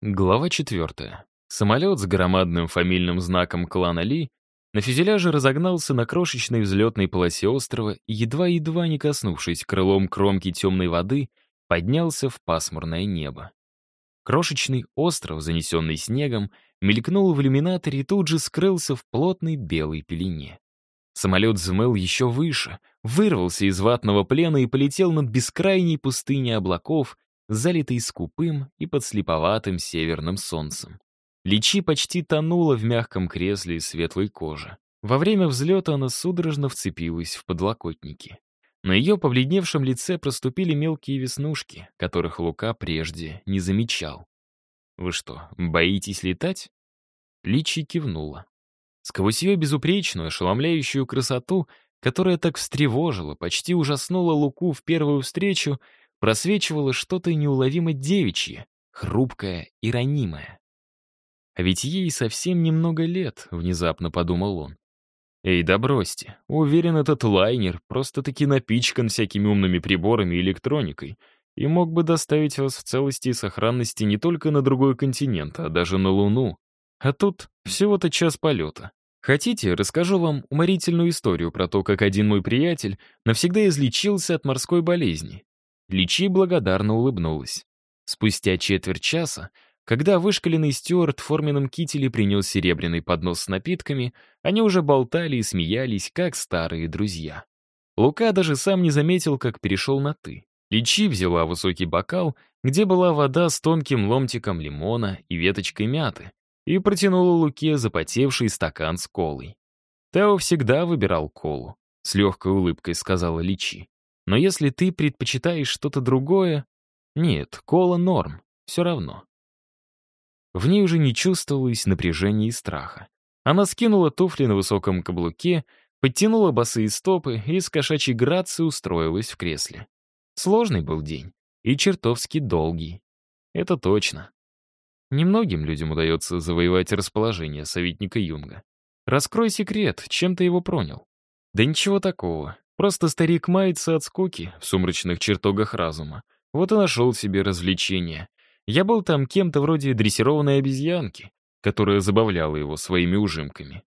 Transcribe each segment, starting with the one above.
Глава четвертая. Самолет с громадным фамильным знаком клана Ли на фюзеляже разогнался на крошечной взлетной полосе острова и, едва-едва не коснувшись крылом кромки темной воды, поднялся в пасмурное небо. Крошечный остров, занесенный снегом, мелькнул в иллюминаторе и тут же скрылся в плотной белой пелене. Самолет взмыл еще выше, вырвался из ватного плена и полетел над бескрайней пустыней облаков, залитой скупым и подслеповатым северным солнцем. Личи почти тонула в мягком кресле из светлой кожи. Во время взлета она судорожно вцепилась в подлокотники. На ее побледневшем лице проступили мелкие веснушки, которых Лука прежде не замечал. «Вы что, боитесь летать?» Личи кивнула. Сквозь ее безупречную, ошеломляющую красоту, которая так встревожила, почти ужаснула Луку в первую встречу, просвечивало что-то неуловимо девичье, хрупкое и ранимое. А ведь ей совсем немного лет, внезапно подумал он. Эй, да бросьте. Уверен, этот лайнер просто-таки напичкан всякими умными приборами и электроникой и мог бы доставить вас в целости и сохранности не только на другой континент, а даже на Луну. А тут всего-то час полета. Хотите, расскажу вам уморительную историю про то, как один мой приятель навсегда излечился от морской болезни. Личи благодарно улыбнулась. Спустя четверть часа, когда вышкаленный стюарт в форменном кителе принес серебряный поднос с напитками, они уже болтали и смеялись, как старые друзья. Лука даже сам не заметил, как перешел на «ты». Личи взяла высокий бокал, где была вода с тонким ломтиком лимона и веточкой мяты, и протянула Луке запотевший стакан с колой. Тео всегда выбирал колу, с легкой улыбкой сказала Личи. Но если ты предпочитаешь что-то другое... Нет, кола норм, все равно. В ней уже не чувствовалось напряжения и страха. Она скинула туфли на высоком каблуке, подтянула босые стопы и с кошачьей грацией устроилась в кресле. Сложный был день и чертовски долгий. Это точно. Немногим людям удается завоевать расположение советника Юнга. Раскрой секрет, чем ты его пронял. Да ничего такого. Просто старик мается от скуки в сумрачных чертогах разума. Вот и нашел себе развлечение. Я был там кем-то вроде дрессированной обезьянки, которая забавляла его своими ужимками.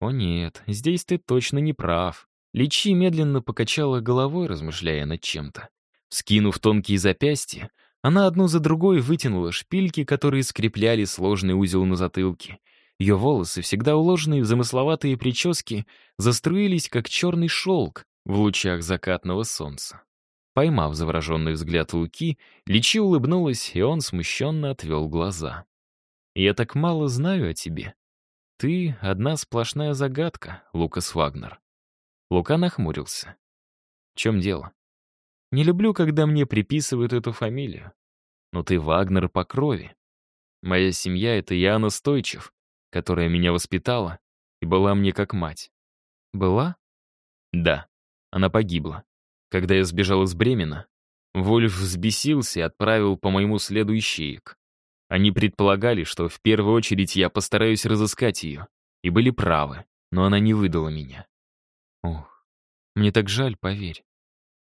О нет, здесь ты точно не прав. Личи медленно покачала головой, размышляя над чем-то. Скинув тонкие запястья, она одну за другой вытянула шпильки, которые скрепляли сложный узел на затылке. Ее волосы, всегда уложенные в замысловатые прически, заструились, как черный шелк, в лучах закатного солнца. Поймав завороженный взгляд Луки, Личи улыбнулась, и он смущенно отвел глаза. «Я так мало знаю о тебе. Ты — одна сплошная загадка, Лукас Вагнер». Лука нахмурился. «В чем дело? Не люблю, когда мне приписывают эту фамилию. Но ты Вагнер по крови. Моя семья — это Яна Стойчев, которая меня воспитала и была мне как мать. Была? Да. Она погибла. Когда я сбежал из Бремена, Вольф взбесился и отправил по моему следу ищеек. Они предполагали, что в первую очередь я постараюсь разыскать ее, и были правы, но она не выдала меня. Ох, мне так жаль, поверь.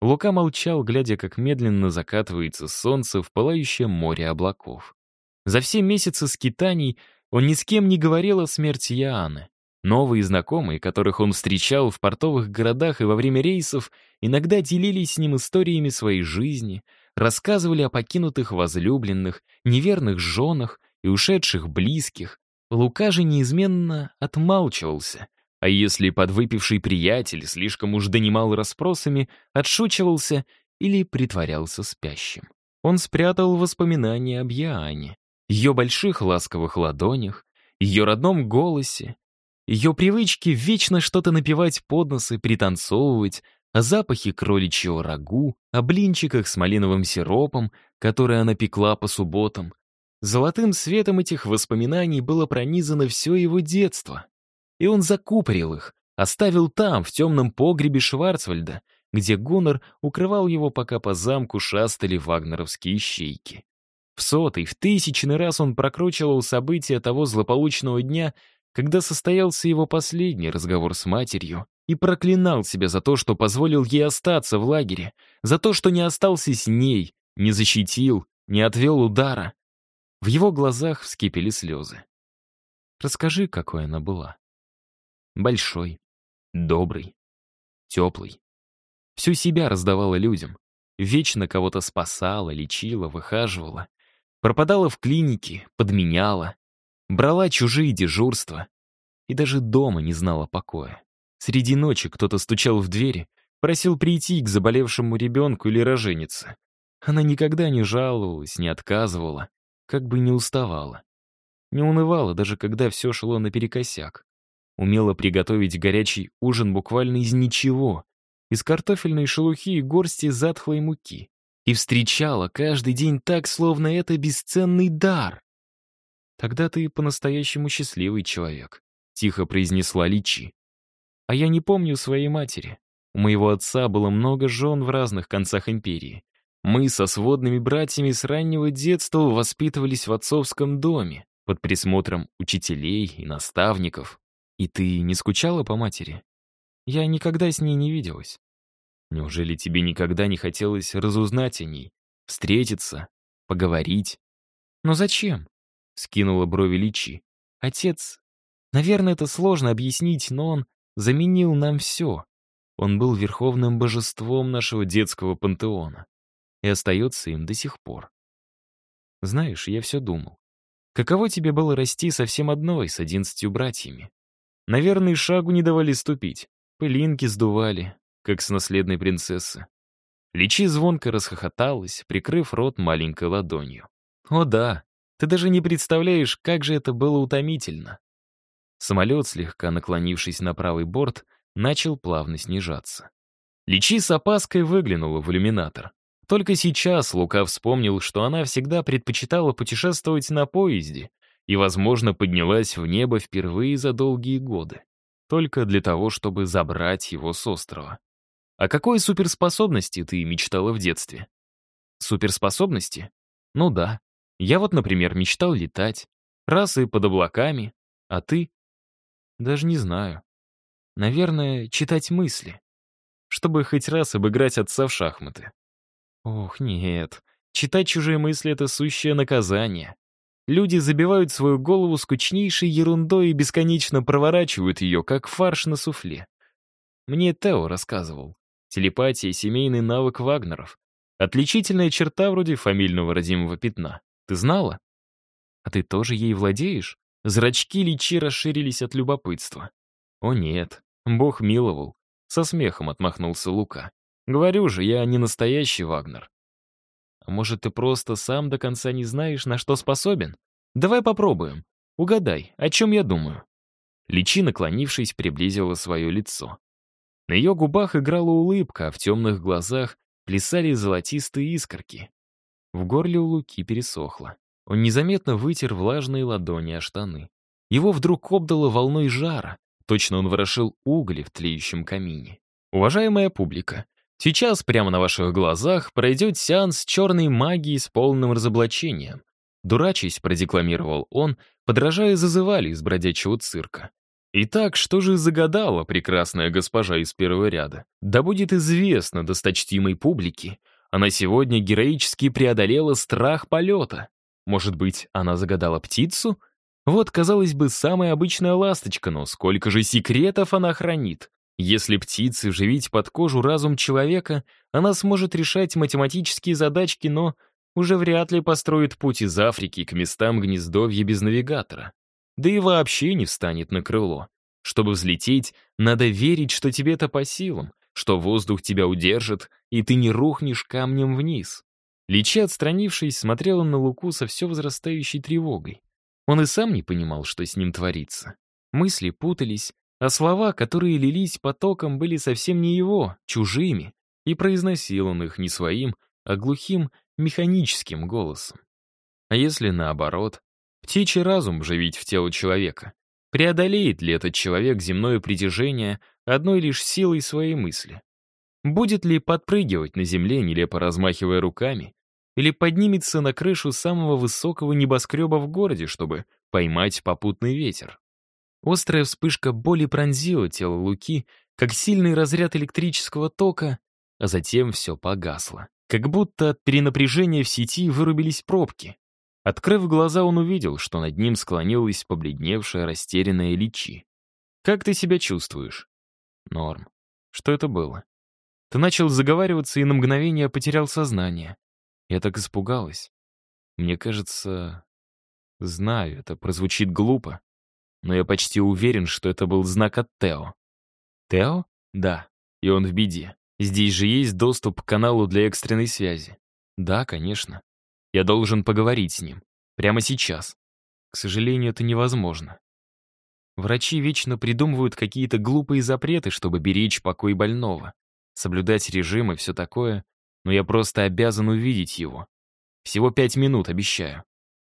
Лука молчал, глядя, как медленно закатывается солнце в пылающее море облаков. За все месяцы скитаний он ни с кем не говорил о смерти Яаны. Новые знакомые, которых он встречал в портовых городах и во время рейсов, иногда делились с ним историями своей жизни, рассказывали о покинутых возлюбленных, неверных женах и ушедших близких. Лука же неизменно отмалчивался, а если подвыпивший приятель слишком уж донимал расспросами, отшучивался или притворялся спящим. Он спрятал воспоминания об Яане, ее больших ласковых ладонях, ее родном голосе, ее привычки вечно что-то напевать под нос и пританцовывать, о запахе кроличьего рагу, о блинчиках с малиновым сиропом, которые она пекла по субботам. Золотым светом этих воспоминаний было пронизано все его детство. И он закупорил их, оставил там, в темном погребе Шварцвальда, где Гуннер укрывал его, пока по замку шастали вагнеровские щейки. В сотый, в тысячный раз он прокручивал события того злополучного дня, когда состоялся его последний разговор с матерью, и проклинал себя за то, что позволил ей остаться в лагере, за то, что не остался с ней, не защитил, не отвел удара. В его глазах вскипели слезы. Расскажи, какой она была. Большой, добрый, теплый. Всю себя раздавала людям. Вечно кого-то спасала, лечила, выхаживала. Пропадала в клинике, подменяла. Брала чужие дежурства. И даже дома не знала покоя. Среди ночи кто-то стучал в двери, просил прийти к заболевшему ребенку или роженице. Она никогда не жаловалась, не отказывала, как бы не уставала. Не унывала, даже когда все шло наперекосяк. Умела приготовить горячий ужин буквально из ничего, из картофельной шелухи и горсти затхлой муки. И встречала каждый день так, словно это бесценный дар. «Тогда ты по-настоящему счастливый человек», — тихо произнесла Личи. «А я не помню своей матери. У моего отца было много жен в разных концах империи. Мы со сводными братьями с раннего детства воспитывались в отцовском доме под присмотром учителей и наставников. И ты не скучала по матери? Я никогда с ней не виделась. Неужели тебе никогда не хотелось разузнать о ней, встретиться, поговорить? Но зачем? Скинула брови Личи. Отец... Наверное, это сложно объяснить, но он заменил нам все. Он был верховным божеством нашего детского пантеона и остается им до сих пор. Знаешь, я все думал. Каково тебе было расти совсем одной, с одиннадцатью братьями? Наверное, шагу не давали ступить. Пылинки сдували, как с наследной принцессы. Личи звонко расхохоталась, прикрыв рот маленькой ладонью. «О да, ты даже не представляешь, как же это было утомительно». Самолет, слегка наклонившись на правый борт, начал плавно снижаться. Личи с опаской выглянула в иллюминатор. Только сейчас Лука вспомнил, что она всегда предпочитала путешествовать на поезде и, возможно, поднялась в небо впервые за долгие годы. Только для того, чтобы забрать его с острова. О какой суперспособности ты мечтала в детстве? Суперспособности? Ну да. Я вот, например, мечтал летать. Раз и под облаками. А ты? Даже не знаю. Наверное, читать мысли. Чтобы хоть раз обыграть отца в шахматы. Ох, нет. Читать чужие мысли — это сущее наказание. Люди забивают свою голову скучнейшей ерундой и бесконечно проворачивают ее, как фарш на суфле. Мне Тео рассказывал. Телепатия — семейный навык Вагнеров. Отличительная черта вроде фамильного родимого пятна. Ты знала? А ты тоже ей владеешь? Зрачки Личи расширились от любопытства. О нет, бог миловал. Со смехом отмахнулся Лука. Говорю же, я не настоящий Вагнер. А может, ты просто сам до конца не знаешь, на что способен? Давай попробуем. Угадай, о чем я думаю?» Личи, наклонившись, приблизила свое лицо. На ее губах играла улыбка, а в темных глазах плясали золотистые искорки. В горле у Луки пересохло. Он незаметно вытер влажные ладони о штаны. Его вдруг обдало волной жара. Точно он ворошил угли в тлеющем камине. Уважаемая публика, Сейчас прямо на ваших глазах пройдет сеанс черной магии с полным разоблачением. Дурачись, продекламировал он, подражая зазывали из бродячего цирка. Итак, что же загадала прекрасная госпожа из первого ряда? Да будет известно досточтимой публике, она сегодня героически преодолела страх полета. Может быть, она загадала птицу? Вот, казалось бы, самая обычная ласточка, но сколько же секретов она хранит. Если птице вживить под кожу разум человека, она сможет решать математические задачки, но уже вряд ли построит путь из Африки к местам гнездовья без навигатора. Да и вообще не встанет на крыло. Чтобы взлететь, надо верить, что тебе это по силам, что воздух тебя удержит, и ты не рухнешь камнем вниз. Личи, отстранившись, смотрела на Луку со все возрастающей тревогой. Он и сам не понимал, что с ним творится. Мысли путались, а слова, которые лились потоком, были совсем не его, чужими, и произносил он их не своим, а глухим, механическим голосом. А если наоборот, птичий разум живить в тело человека? Преодолеет ли этот человек земное притяжение одной лишь силой своей мысли? Будет ли подпрыгивать на земле, нелепо размахивая руками? Или поднимется на крышу самого высокого небоскреба в городе, чтобы поймать попутный ветер? Острая вспышка боли пронзила тело Луки, как сильный разряд электрического тока, а затем все погасло. Как будто от перенапряжения в сети вырубились пробки. Открыв глаза, он увидел, что над ним склонилась побледневшая, растерянная Личи. «Как ты себя чувствуешь?» «Норм. Что это было?» Ты начал заговариваться и на мгновение потерял сознание. Я так испугалась. Мне кажется... Знаю, это прозвучит глупо, но я почти уверен, что это был знак от Тео. Тео? Да, и он в беде. Здесь же есть доступ к каналу для экстренной связи. Да, конечно. Я должен поговорить с ним. Прямо сейчас. К сожалению, это невозможно. Врачи вечно придумывают какие-то глупые запреты, чтобы беречь покой больного, соблюдать режим и все такое, но я просто обязан увидеть его. Всего пять минут, обещаю.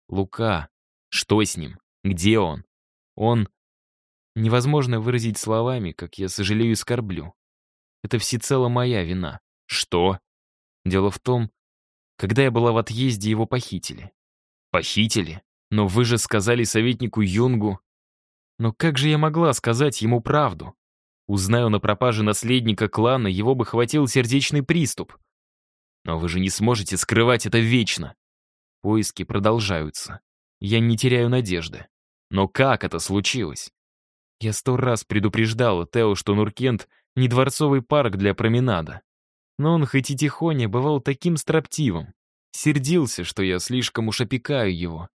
Лука. Что с ним? Где он? Он... Невозможно выразить словами, как я сожалею и скорблю. Это всецело моя вина. Что? Дело в том, когда я была в отъезде, его похитили. Похитили? Но вы же сказали советнику Юнгу... Но как же я могла сказать ему правду? Узнаю на пропаже наследника клана, его бы хватил сердечный приступ. Но вы же не сможете скрывать это вечно. Поиски продолжаются. Я не теряю надежды. Но как это случилось? Я сто раз предупреждала Тео, что Нуркент — не дворцовый парк для променада. Но он хоть и тихоня бывал таким строптивым. Сердился, что я слишком уж опекаю его.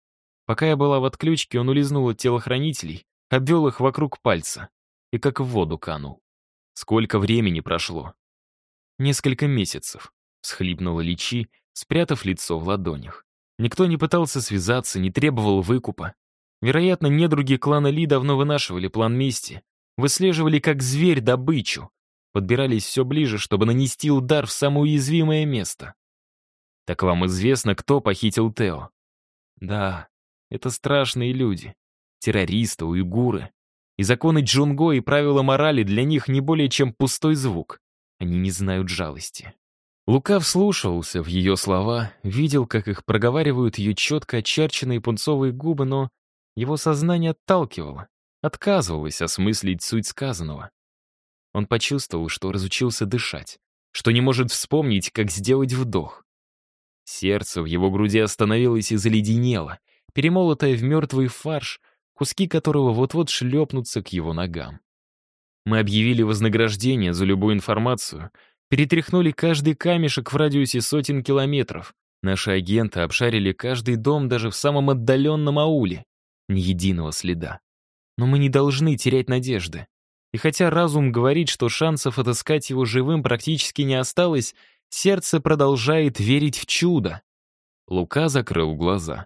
Пока я была в отключке, он улизнул от телохранителей, обвел их вокруг пальца и как в воду канул. Сколько времени прошло? Несколько месяцев, всхлипнула Личи, спрятав лицо в ладонях. Никто не пытался связаться, не требовал выкупа. Вероятно, недруги клана Ли давно вынашивали план мести, выслеживали как зверь добычу, подбирались все ближе, чтобы нанести удар в самое уязвимое место. Так вам известно, кто похитил Тео? Да, это страшные люди. Террористы, уйгуры. И законы Джунго и правила морали для них не более чем пустой звук. Они не знают жалости. Лука вслушивался в ее слова, видел, как их проговаривают ее четко очерченные пунцовые губы, но его сознание отталкивало, отказывалось осмыслить суть сказанного. Он почувствовал, что разучился дышать, что не может вспомнить, как сделать вдох. Сердце в его груди остановилось и заледенело, перемолотое в мертвый фарш, куски которого вот-вот шлепнутся к его ногам. Мы объявили вознаграждение за любую информацию, перетряхнули каждый камешек в радиусе сотен километров. Наши агенты обшарили каждый дом даже в самом отдаленном ауле. Ни единого следа. Но мы не должны терять надежды. И хотя разум говорит, что шансов отыскать его живым практически не осталось, сердце продолжает верить в чудо. Лука закрыл глаза.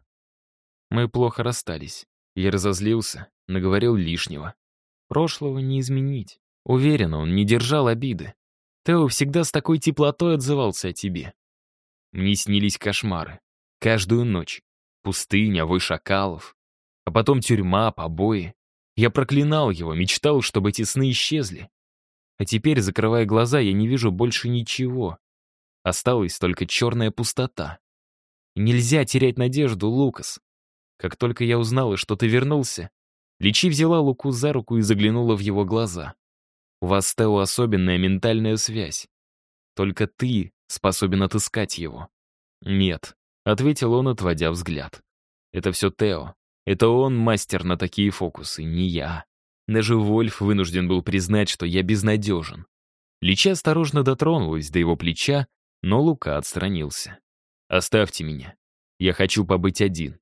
Мы плохо расстались. Я разозлился, наговорил лишнего. Прошлого не изменить. Уверен, он не держал обиды. Тео всегда с такой теплотой отзывался о тебе. Мне снились кошмары. Каждую ночь. Пустыня, вой шакалов. А потом тюрьма, побои. Я проклинал его, мечтал, чтобы эти сны исчезли. А теперь, закрывая глаза, я не вижу больше ничего. Осталась только черная пустота. Нельзя терять надежду, Лукас. Как только я узнала, что ты вернулся, Личи взяла Луку за руку и заглянула в его глаза. У вас с Тео особенная ментальная связь. Только ты способен отыскать его. Нет, ответил он, отводя взгляд. Это все Тео. Это он мастер на такие фокусы, не я. Даже Вольф вынужден был признать, что я безнадежен. Лича осторожно дотронулась до его плеча, но Лука отстранился. «Оставьте меня. Я хочу побыть один.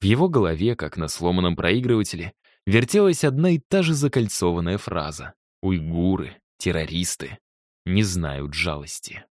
В его голове, как на сломанном проигрывателе, вертелась одна и та же закольцованная фраза. «Уйгуры, террористы, не знают жалости».